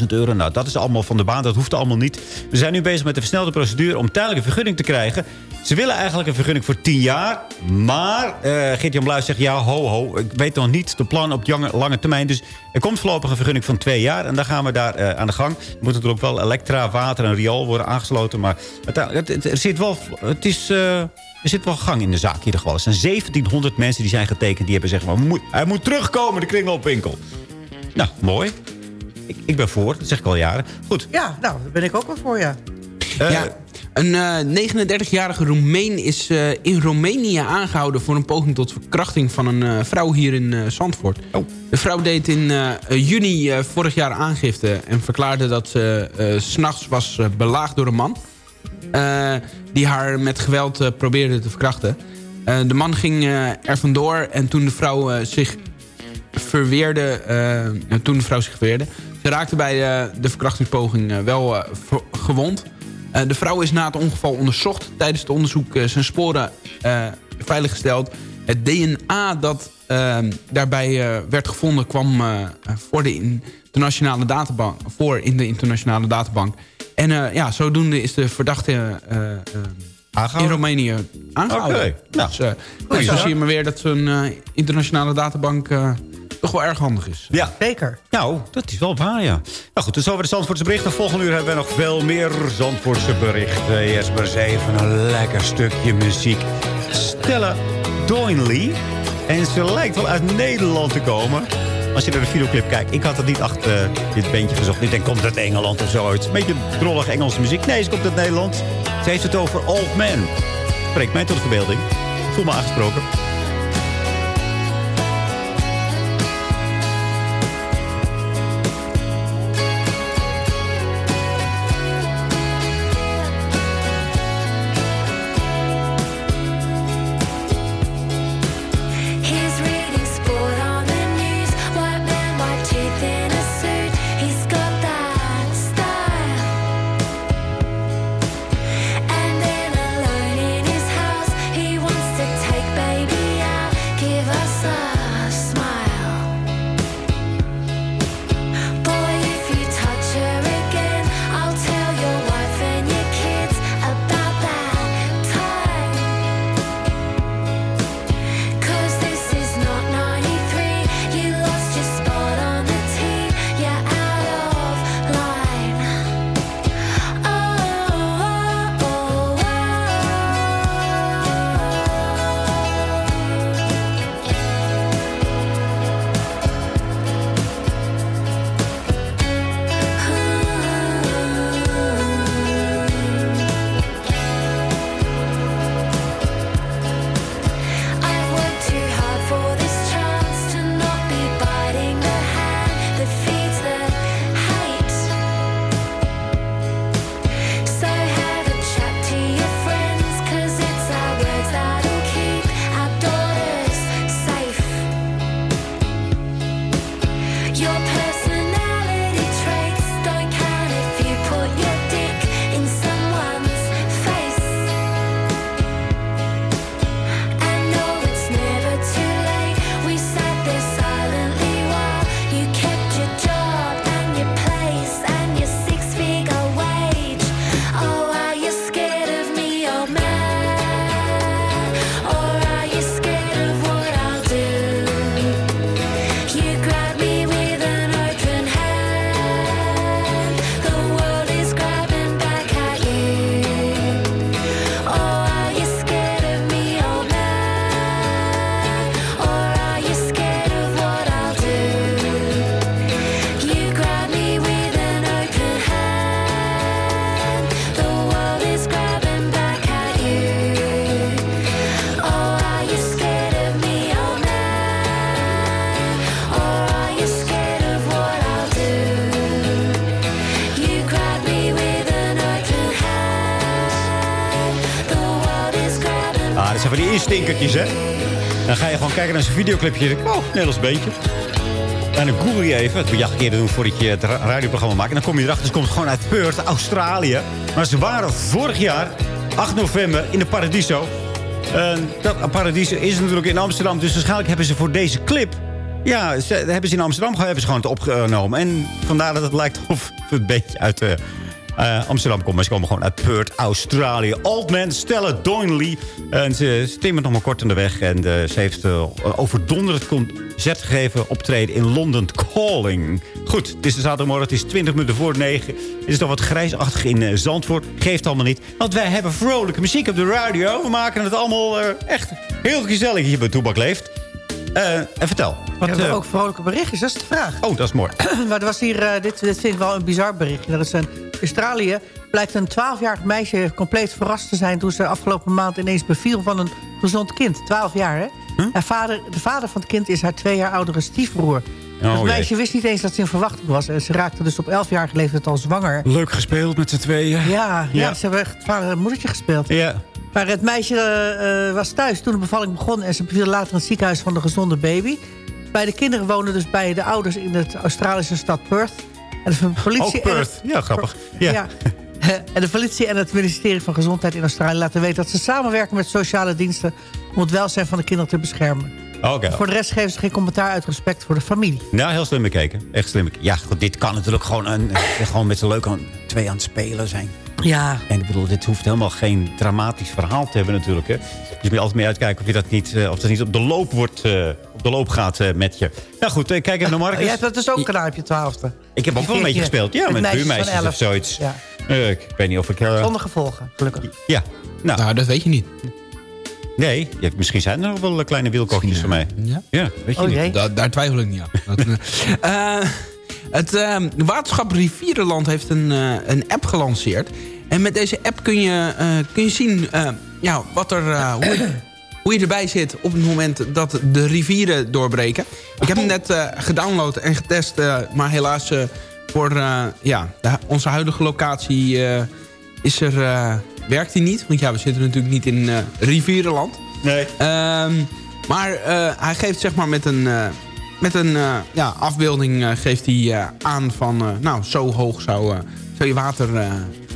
58.000 euro. Nou, dat is allemaal van de baan. Dat hoeft allemaal niet. We zijn nu bezig met de versnelde procedure om tijdelijk een vergunning te krijgen. Ze willen eigenlijk een vergunning voor 10 jaar. Maar eh Geert-Jan Bluis zegt, ja, ho, ho. Ik weet nog niet de plan op lange, lange termijn. Dus er komt voorlopig een vergunning van twee jaar. En dan gaan we daar eh, aan de gang. Er moet natuurlijk wel elektra, water en riool worden aangesloten. Maar het, het, het- er zit wel... Het is... eh, er zit wel gang in de zaak in ieder geval. Er zijn 1700 mensen die zijn getekend. Die hebben gezegd, maar moet, hij moet terugkomen, de kringloopwinkel. Nou, mooi. Ik, ik ben voor, dat zeg ik al jaren. Goed. Ja, nou, daar ben ik ook wel voor, ja. ja, een eh, 39-jarige Roemeen is eh, in Roemenië aangehouden... voor een poging tot verkrachting van een eh, vrouw hier in eh, Zandvoort. De vrouw deed in eh, juni eh, vorig jaar aangifte... en verklaarde dat ze eh, s s'nachts was eh, belaagd door een man... eh, die haar met geweld eh, probeerde te verkrachten. Eh, de man ging eh, er vandoor en toen de vrouw eh, zich verweerde... eh, toen de vrouw zich verweerde... ze raakte bij eh, de verkrachtingspoging eh, wel eh, gewond... Eh, de vrouw is na het ongeval onderzocht. Tijdens het onderzoek eh, zijn sporen eh, veiliggesteld. Het DNA dat daarbij werd gevonden kwam voor, de internationale databank, voor in de internationale databank. En ja, zodoende is de verdachte in Roemenië aangehouden. Oké, nou. Dus, eh, nou, zo zie je maar weer dat zo'n internationale databank toch wel erg handig is. Ja. Zeker. Nou, dat is wel waar, ja. Nou goed, dus over de Zandvoortse berichten. Volgende uur hebben we nog veel meer Zandvoortse berichten. Eerst maar eens even een lekker stukje muziek. Stella Doinley. En ze lijkt wel uit Nederland te komen. Als je naar de videoclip kijkt. Ik had het niet achter eh, dit bandje gezocht. Ik denk, komt uit Engeland of zoiets. Een beetje drollig Engelse muziek. Nee, ze komt uit Nederland. Ze heeft het over Old Man. Spreekt mij tot de verbeelding. Ik voel me aangesproken. Dan ga je gewoon kijken naar zijn videoclipje. En denk oh, Nederlands beentje. En dan google je even. Dat moet je een keer doen voordat je het ra- radioprogramma maakt. En dan kom je erachter, ze komt gewoon uit Perth, Australië. Maar ze waren vorig jaar, 8 november, in de Paradiso. En dat Paradiso is natuurlijk in Amsterdam. Dus waarschijnlijk hebben ze voor deze clip... Ja, hebben ze in Amsterdam hebben ze gewoon opgenomen. En vandaar dat het lijkt of het een beetje uit eh, eh, Amsterdam komt. Maar ze komen gewoon uit Perth, Australië. Old Man Stella Doynley. En ze, timmert nog maar kort aan de weg. En eh, ze heeft uh, overdonderend concert gegeven optreden in London Calling. Goed, het is de zaterdagmorgen. Het is 20 minuten voor 9. Het is nog wat grijsachtig in eh, Zandvoort. Geeft allemaal niet. Want wij hebben vrolijke muziek op de radio. We maken het allemaal eh, echt heel gezellig hier bij Toebak Leeft. Eh, en vertel. Wat, Hebben we eh, ook vrolijke berichtjes? Dat is de vraag. Oh, dat is mooi. maar er was hier, eh, dit, dit vind ik wel een bizar berichtje. Er is een, in Australië blijkt een 12-jarig meisje compleet verrast te zijn... toen ze afgelopen maand ineens beviel van een gezond kind. 12 jaar, hè? Haar vader, de vader van het kind is haar twee jaar oudere stiefbroer. Oh, het jee. meisje wist niet eens dat ze in verwachting was. En ze raakte dus op 11 jaar leeftijd al zwanger. Leuk gespeeld met z'n tweeën. Ja, ja. Ja. ze hebben echt vader en moedertje gespeeld. Ja. Maar het meisje eh, eh, was thuis toen de bevalling begon... en ze beviel later in het ziekenhuis van de gezonde baby. Beide kinderen wonen dus bij de ouders in de Australische stad Perth. En de politie en het- Ja, grappig. Ja. ja. En de politie en het ministerie van Gezondheid in Australië laten weten... dat ze samenwerken met sociale diensten... om het welzijn van de kinderen te beschermen. Oké. Voor de rest geven ze geen commentaar uit respect voor de familie. Ja, heel slim bekeken. Echt slim bekeken. Ja, goed, dit kan natuurlijk gewoon, een, gewoon met z'n leuk aan, twee aan het spelen zijn. Ja. En ik bedoel, dit hoeft helemaal geen dramatisch verhaal te hebben natuurlijk. Hè. Dus je moet altijd mee uitkijken of, je dat niet, eh, of dat niet op de loop, wordt, op de loop gaat eh, met je. Nou goed, eh, kijk even naar Marcus. Jij hebt dat dus ook gedaan op je twaalfde. Ik heb ook wel een beetje gespeeld. Ja, met, buurmeisjes 11. of zoiets. Ja. Eh, ik weet niet of ik... eh, Zonder gevolgen, gelukkig. Ja. Nou, dat weet je niet. Nee, ja, misschien zijn er nog wel kleine wielkokjes van mij. Ja? Ja, weet je Oh, niet. jee. Da- daar twijfel ik niet aan. Dat, het eh, waterschap Rivierenland heeft een, eh, een app gelanceerd. En met deze app kun je, eh, kun je zien eh, ja, wat er, hoe, hoe je erbij zit op het moment dat de rivieren doorbreken. Ik heb hem net eh, gedownload en getest, eh, maar helaas eh, voor ja, de- onze huidige locatie is er, werkt hij niet. Want ja, we zitten natuurlijk niet in Rivierenland. Nee. Ehm, maar hij geeft zeg maar met een, met een ja, afbeelding geeft hij aan van... nou, zo hoog zou, zou je water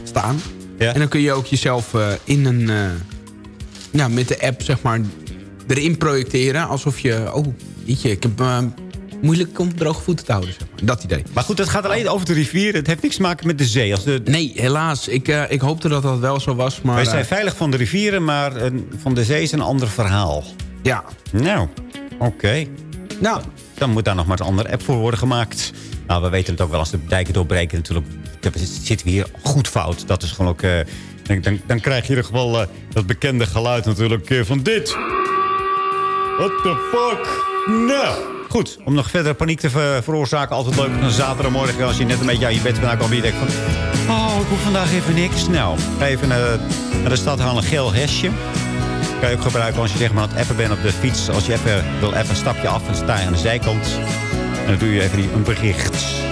staan. Ja. En dan kun je ook jezelf in een... ja, met de app zeg maar erin projecteren. Alsof je... Oh, jeetje, ik heb... eh, moeilijk om droge voeten te houden, zeg maar. Dat idee. Maar goed, het gaat alleen over de rivier. Het heeft niks te maken met de zee. Als de, Nee, helaas. Ik, eh, ik hoopte dat dat wel zo was, maar... Wij zijn eh, veilig van de rivieren, maar van de zee is een ander verhaal. Ja. Nou, oké. Nou. Dan moet daar nog maar een andere app voor worden gemaakt. Nou, we weten het ook wel als de dijken doorbreken natuurlijk. Zitten we hier goed fout. Dat is gewoon ook... dan, dan, krijg je in ieder geval eh, dat bekende geluid natuurlijk eh, van dit. What the fuck? Nou, goed. Om nog verder paniek te ver- veroorzaken. Altijd leuk een zaterdagmorgen als je net een beetje aan je bed vandaan. En je denkt van... Oh, ik hoef vandaag even niks. Nou, even naar, naar de stad halen een geel hesje. Kan je ook gebruiken als je zeg maar aan het appen bent op de fiets. Als je even wil even een stapje af en sta je aan de zijkant. En dan doe je even een bericht.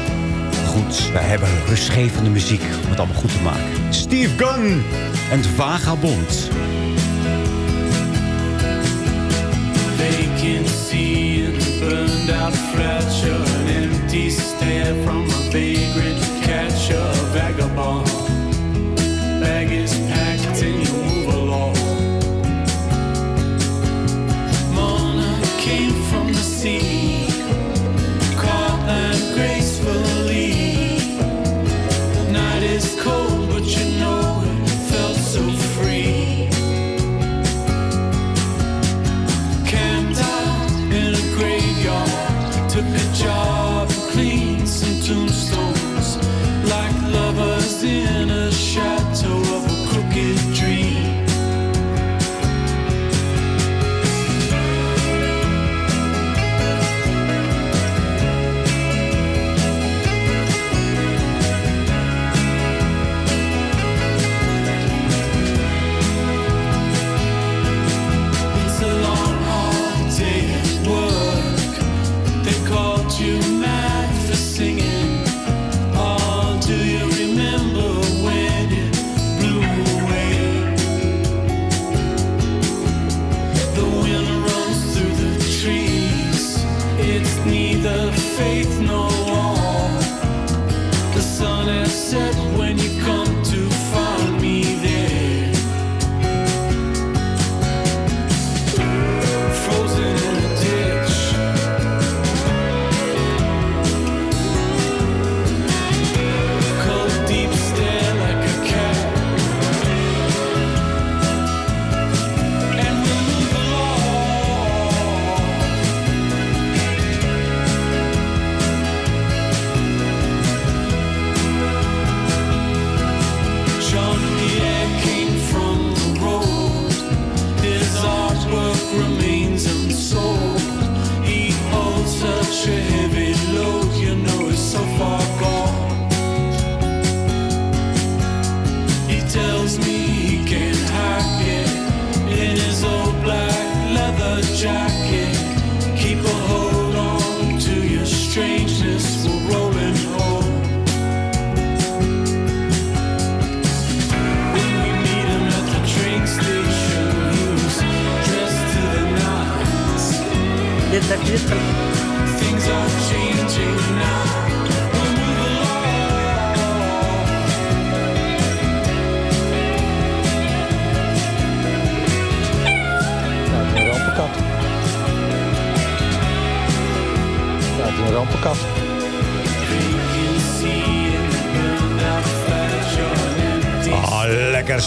Goed, we hebben rustgevende muziek om het allemaal goed te maken. Steve Gunn en Vagabond. Vacancy and burned out fracture, an empty stare from a vagrant catcher, vagabond.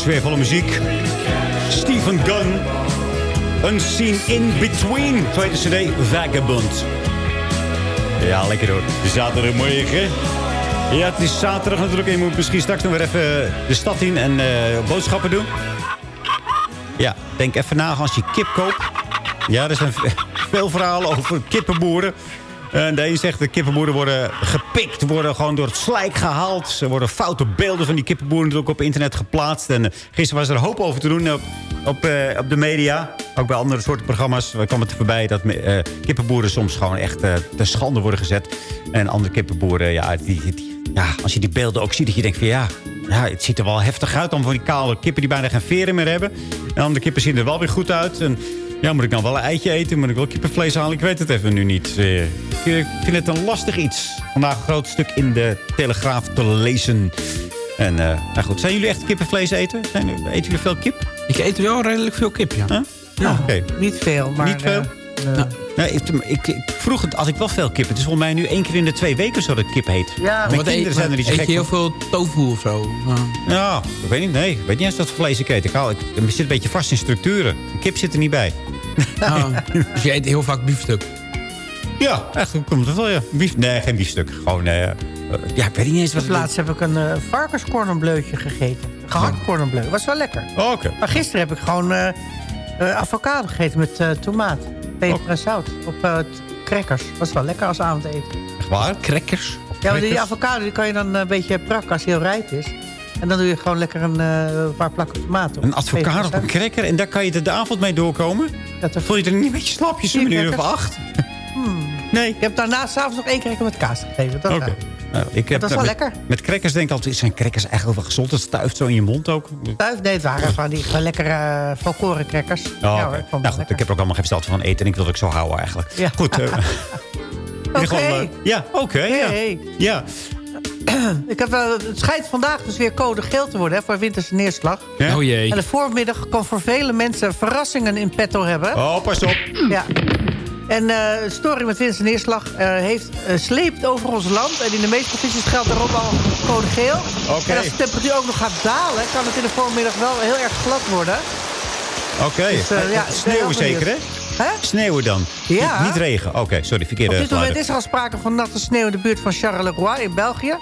Sfeervolle muziek. Stephen Gunn. Unseen in Between. Tweede cd, Vagabond. Ja, lekker hoor. Zaterdagmorgen. Ja, het is zaterdag natuurlijk. En je moet misschien straks nog weer even de stad in en eh, boodschappen doen. Ja, denk even na als je kip koopt. Ja, er zijn veel verhalen over kippenboeren. En de zegt dat kippenboeren worden gepikt, worden gewoon door het slijk gehaald. Er worden foute beelden van die kippenboeren natuurlijk op internet geplaatst. En uh, gisteren was er een hoop over te doen op, op, uh, op de media. Ook bij andere soorten programma's kwam het voorbij dat kippenboeren soms gewoon echt te schande worden gezet. En andere kippenboeren, ja, die, die, ja, als je die beelden ook ziet, dat je denkt van ja, ja, het ziet er wel heftig uit. Dan van die kale kippen die bijna geen veren meer hebben. En andere kippen zien er wel weer goed uit. En ja, moet ik dan wel een eitje eten? Moet ik wel kippenvlees halen? Ik weet het even nu niet. Uh, ik vind het een lastig iets. Vandaag een groot stuk in de Telegraaf te lezen. En uh, nou goed, zijn jullie echt kippenvlees eten? Zijn, eten jullie veel kip? Ik eet wel redelijk veel kip, ja. Huh? Ja, oké. Okay. Niet veel, maar... Niet veel? Uh, nou, nee, ik, ik, ik, vroeg het, als ik wel veel kip. Het is volgens mij nu één keer in de twee weken zo dat kip heet. Ja, Mijn kinderen eet, zijn er niet eet gek je heel veel tofu of zo? Ja. ja, ik weet niet. Nee, ik weet niet eens dat vlees ik eet. Ik, haal, ik, ik zit een beetje vast in structuren. Een kip zit er niet bij. Oh, dus je eet heel vaak biefstuk? Ja, echt komt het wel, ja. Bief, nee, geen biefstuk. Gewoon, uh, ja, ik weet niet eens wat... Dus laatst heb ik een uh, varkenskornenbleutje gegeten. Gehakt. Was wel lekker. Oh, Oké. Okay. Maar gisteren heb ik gewoon uh, avocado gegeten met tomaat. Peper en zout. Op crackers. Was wel lekker als avondeten. Echt waar? Crackers? Ja, maar die avocado die kan je dan een beetje prakken als hij heel rijp is. En dan doe je gewoon lekker een uh, paar plakken tomaten op. Een advocaat op een cracker en daar kan je de, de avond mee doorkomen? Dat er... Voel je er niet een beetje slapjes om een uur of acht? Hmm. Nee. Ik heb daarna s'avonds nog één cracker met kaas gegeven. Dat, okay. Nou, ik heb, dat was wel met, lekker. Met crackers denk ik altijd, zijn crackers eigenlijk wel gezond? Het stuift zo in je mond ook. Stuift? Nee, het waren van die lekkere uh, volkoren crackers. Oh, ja, hoor, ik nou goed, ik heb er ook allemaal geen verstand van eten. En ik wil dat ik zo houden eigenlijk. Ja. Goed. Uh, Oké. Okay. Uh, ja, oké. Okay, hey. ja. ja. Ik heb, uh, het schijnt vandaag dus weer code geel te worden hè, voor winterse neerslag. Ja? Oh jee. En de voormiddag kan voor vele mensen verrassingen in petto hebben. Oh, pas op. Ja. En uh, storing met winterse neerslag uh, heeft, sleept over ons land. En in de meeste provincies geldt daarom al code geel. Okay. En als de temperatuur ook nog gaat dalen... kan het in de voormiddag wel heel erg glad worden. Oké. Okay. Dus, ja, Sneeuwen zeker, hè? Hè? Sneeuwen dan? Ja. Niet, niet regen? Oké, okay, sorry, verkeerde Op dit moment is er al sprake van natte sneeuw in de buurt van Charleroi in België.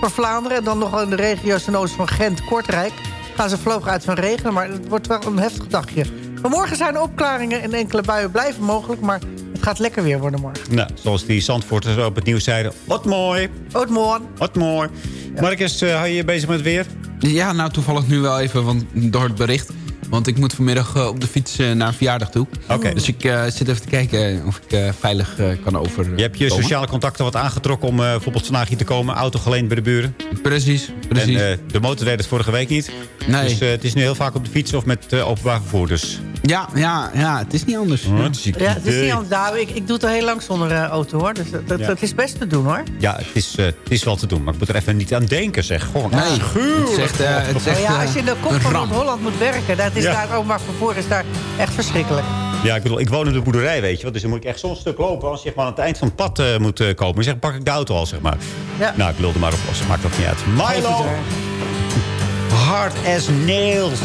Voor Vlaanderen en dan nog in de regio's ten oosten van Gent, Kortrijk. Gaan ze vlogen uit van regen, maar het wordt wel een heftig dagje. Vanmorgen zijn opklaringen en enkele buien blijven mogelijk... maar gaat lekker weer worden morgen. Nou, zoals die Zandvoorters op het nieuws zeiden. Wat mooi. Wat mooi. Wat mooi. Ja. Marcus, uh, hou je je bezig met het weer? Ja, nou toevallig nu wel even want, door het bericht. Want ik moet vanmiddag uh, op de fiets uh, naar een verjaardag toe. Okay. Dus ik uh, zit even te kijken of ik veilig kan over. Je hebt je sociale contacten wat aangetrokken om bijvoorbeeld vandaag hier te komen. Auto geleend bij de buren. Precies, precies. En de motor deed het vorige week niet. Nee. Dus het is nu heel vaak op de fiets of met openbaar vervoer. Dus. Ja, ja, ja, het is niet anders. Oh, het is, ja, het is niet anders. Nou, ik, ik doe het al heel lang zonder auto hoor. Dus dat, Ja. dat is best te doen hoor. Ja, het is, het is wel te doen. Maar ik moet er even niet aan denken zeg. Gewoon Nee, het is echt, eh, het is echt, ja, als je in de eh, kop van. Noord-Holland moet werken... dat is Ja. daar openbaar vervoer is daar echt verschrikkelijk. Ja, ik bedoel, ik woon op de boerderij, weet je. Dus dan moet ik echt zo'n stuk lopen. Als je echt maar aan het eind van het pad eh, moet eh, komen. zeg, pak ik de auto al, zeg maar. Ja. Nou, ik wilde maar oplossen. Maakt ook niet uit. Milo! Hard as nails.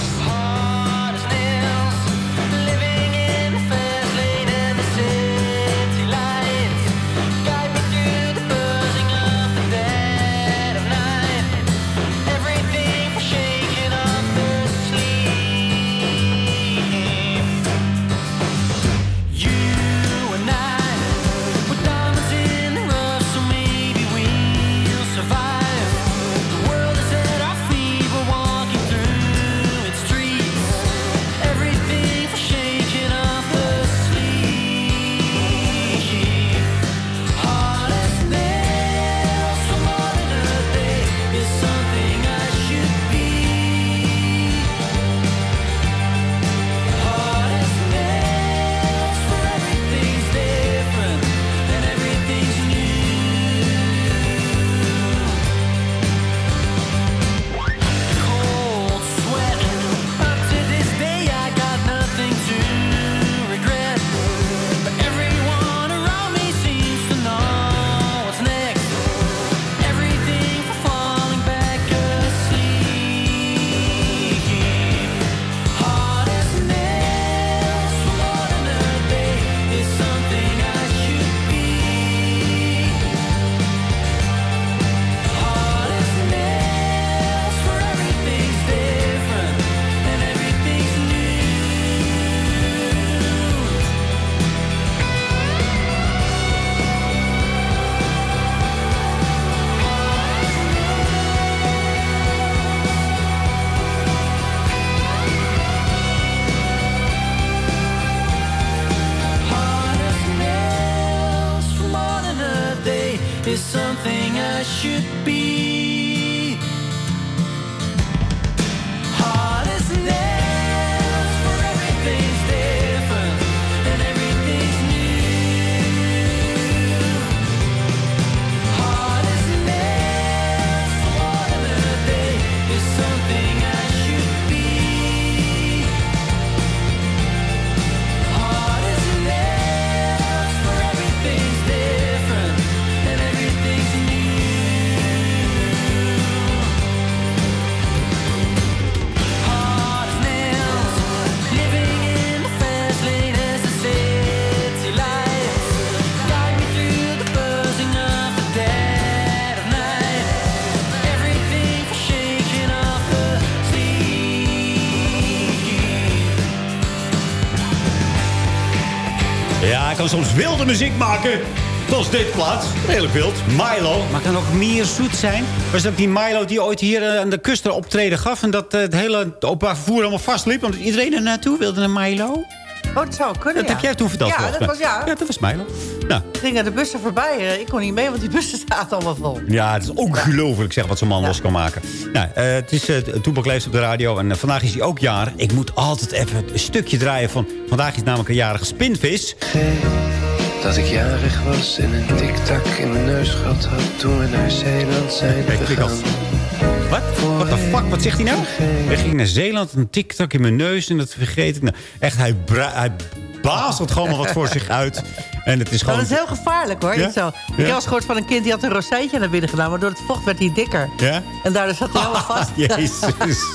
Soms wilde muziek maken. Zoals dit plaats. Redelijk wild. Milo. Maar kan ook meer zoet zijn. Was dat die Milo die ooit hier eh, aan de kust een optreden gaf... en dat eh, het hele openbaar vervoer allemaal vastliep... omdat iedereen er naartoe wilde, een Milo? Oh, dat zou kunnen, Dat ja. heb jij toen verteld, Ja, dat was, ja. Ja, dat was Milo. Nou, gingen de bussen voorbij. eh, Ik kon niet mee, want die bussen zaten allemaal vol. ja, het is ongelooflijk zeg wat zo'n man los kan maken. Nou, eh, het is uh, Toepak op de radio en vandaag is hij ook jarig. Ik moet altijd even een stukje draaien van... Vandaag is namelijk een jarige spinvis. Dat ik jarig was en een tik-tak in mijn neus gehad had toen we naar Zeeland zijn gegaan. Wat? What the fuck? Wat zegt hij nou? Hij ging naar Zeeland, een tik-tak in mijn neus en dat vergeet ik nou. Echt, hij, hij bazelt gewoon maar wat voor zich uit. En het is gewoon... dat is heel gevaarlijk hoor. Ja? Zo. Ik Ja? heb eens gehoord van een kind die had een rozijntje naar binnen gedaan. Maar door het vocht werd hij dikker. Ja? En daardoor zat hij helemaal vast. Jezus.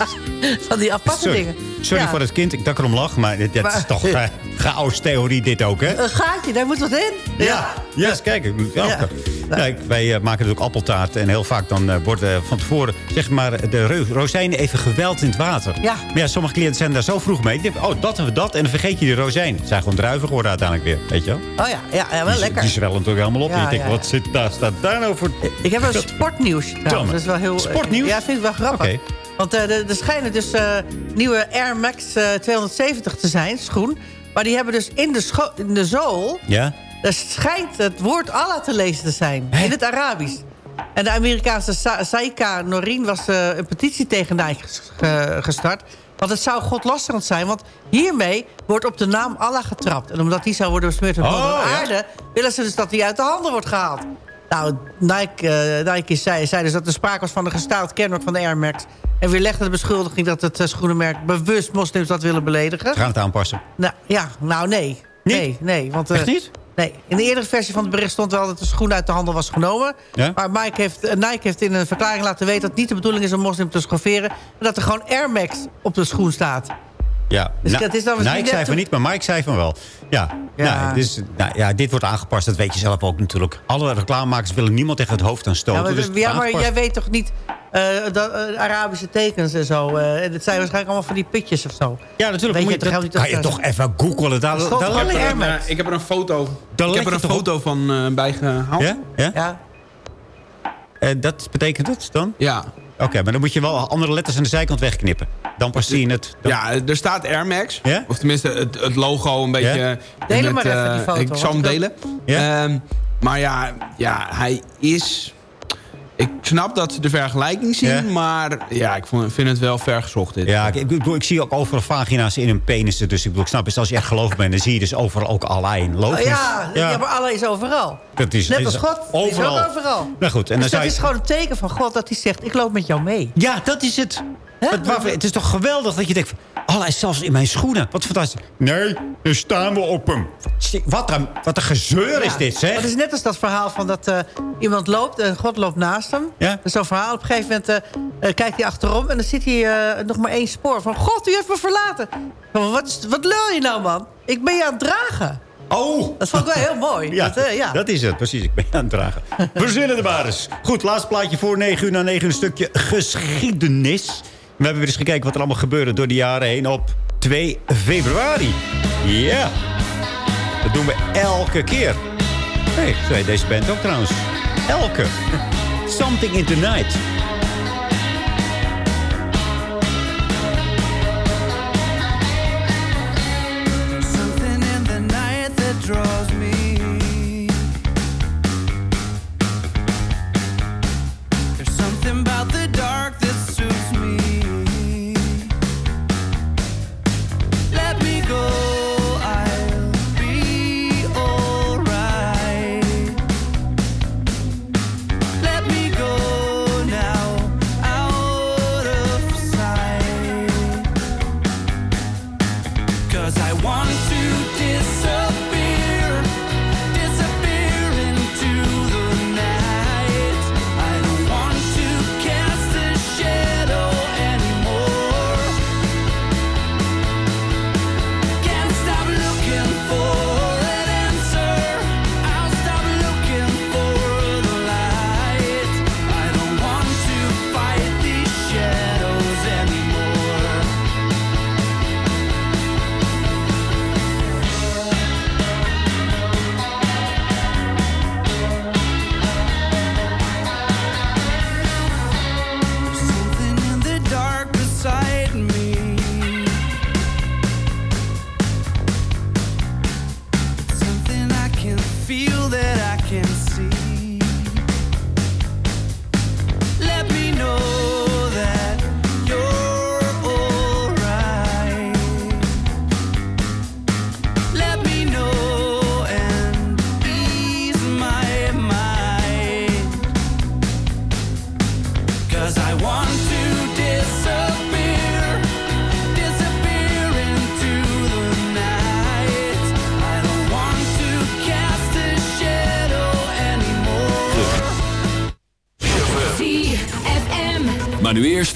van die aparte Sorry, dingen. Sorry Ja. voor het kind, ik dak erom lach, maar dit, dit is toch uh, chaos theorie dit ook, hè? Een gaatje, daar moet wat in. Ja, ja, kijken. Ja, Ja. Kijk, wij eh, maken natuurlijk appeltaart. En heel vaak dan eh, wordt eh, van tevoren zeg maar, de ro- rozijnen even geweld in het water. Ja. Maar ja, sommige cliënten zijn daar zo vroeg mee. Die denken, oh, dat en dat. En dan vergeet je die rozijn. Het zijn gewoon druiven geworden uiteindelijk weer. Weet je wel? Oh ja, ja, ja wel Die, lekker. die zwellen natuurlijk helemaal op. Ja, en je denkt, wat zit daar, staat daar nou voor... Ik heb een Dat- sportnieuws trouwens. Dat is wel heel, Sportnieuws? Ja, vind ik wel grappig. Want eh, er er schijnen dus nieuwe Air Max eh, 270 te zijn, schoen. Maar die hebben dus in de, in de zool... Ja? Er schijnt het woord Allah te lezen te zijn. In het Arabisch. En de Amerikaanse Sa Saika Noreen was eh, een petitie tegen Nike ges- ge- gestart. Want het zou godlastigend zijn. Want hiermee wordt op de naam Allah getrapt. En omdat die zou worden besmeurd met Oh, modder ja. aarde... willen ze dus dat die uit de handen wordt gehaald. Nou, Nike, eh, Nike zei, zei dus dat er sprake was van een gestaald kenmerk van de Air Max. En weer legde de beschuldiging dat het eh, schoenenmerk bewust moslims had willen beledigen. Gaan het aanpassen. Nou, ja, nou nee. Nee, nee. Want, Echt niet? Nee. In de eerdere versie van het bericht stond wel dat de schoen uit de handel was genomen. Ja? Maar Mike heeft, eh, Nike heeft in een verklaring laten weten... dat het niet de bedoeling is om moslim te schofferen... en dat er gewoon Air Max op de schoen staat. Ja, Dus Na- het is dan Nike zei van niet, maar Mike zei van wel. Ja, Ja. Nou, dus, nou, ja, dit wordt aangepast. Dat weet je zelf ook natuurlijk. Alle reclamemakers willen niemand tegen het hoofd aan stoten. Ja, maar, dus ja, maar jij weet toch niet eh, dat, eh, Arabische tekens en zo. eh, en het zijn waarschijnlijk allemaal van die pitjes of zo. Ja, natuurlijk. Weet moet je, je, toch dat, helemaal niet kan je dat- toch even googlen. Daar, Dat daar in Ik heb, eh, ik heb er een foto, Daar ik heb er een foto van eh, bij gehaald. Ja? Ja? Ja. Eh, dat betekent het dan? Ja. Oké, maar dan moet je wel andere letters aan de zijkant wegknippen. Dan pas zie je het. Dan- Ja, er staat Air Max. Ja? Of tenminste het, het logo een beetje... Deel hem maar even, die foto, Ik zal hem delen. Ja? Ehm, maar ja, ja, hij is... Ik snap dat ze de vergelijking zien, Ja? maar ja, ik vind het wel ver gezocht dit. Ja, ik, ik, zie ook overal vagina's in hun penissen. Dus ik, bedoel, ik snap als je echt gelovig bent... dan zie je dus overal ook Allah in. Oh, Logisch. ja, ja. maar Allah is overal. Dat is, Net als is God. Die is Overal. ook overal. Nou goed, en dan dus dat zou je... is gewoon een teken van God dat hij zegt... ik loop met jou mee. Ja, dat is het. Het, het is toch geweldig dat je denkt... van, Allah is zelfs in mijn schoenen. Wat fantastisch. Nee, dan staan we op hem. Wat een, wat een gezeur is dit, zeg. Het is net als dat verhaal van dat eh, iemand loopt en God loopt naast hem. Ja? Dat is zo'n verhaal. Op een gegeven moment eh, eh, kijkt hij achterom en dan ziet hij eh, nog maar één spoor. Van God, u heeft me verlaten. Van, wat, is- wat lul je nou, man? Ik ben je aan het dragen. Oh! Dat vond ik wel heel mooi. Ja, dat, ja. dat is het. Precies, ik ben aan het dragen. Verzinnen de maar eens. Goed, laatste plaatje voor 9 uur na 9 uur. Een stukje geschiedenis. We hebben weer eens gekeken wat er allemaal gebeurde door de jaren heen op 2 februari. Ja. Dat doen we elke keer. Hé, hey, deze band ook trouwens. Elke. Something in the night.